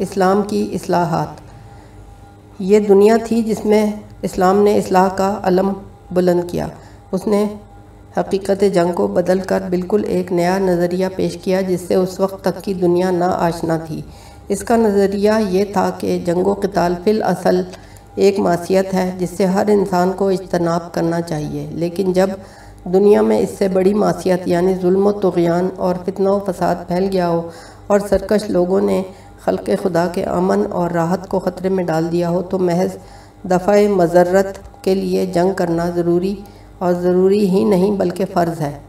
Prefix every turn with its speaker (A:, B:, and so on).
A: اسلام کی اصلاحات۔ یہ دنیا تھی جس میں اسلام نے اصلاح کا علم بلند کیا۔ اس نے حقیقت جنگ کو بدل کر بالکل ایک نیا نظریہ پیش کیا، جس سے اس وقت تک کی دنیا نا آشنا تھی۔ اس کا نظریہ یہ تھا کہ جنگ و قتال فی الاصل ایک معصیت ہے، جس سے ہر انسان کو اجتناب کرنا چاہیے۔ لیکن جب دنیا میں اس سے بڑی معصیت یعنی ظلم و تغیان اور فتنہ و فساد پھیل گیا ہو اور سرکش لوگوں نے خلق خدا کے امن اور راحت کو خطرے میں ڈال دیا ہو تو محض دفع مذرت کے لیے جنگ کرنا ضروری اور ضروری ہی نہیں بلکہ فرض ہے۔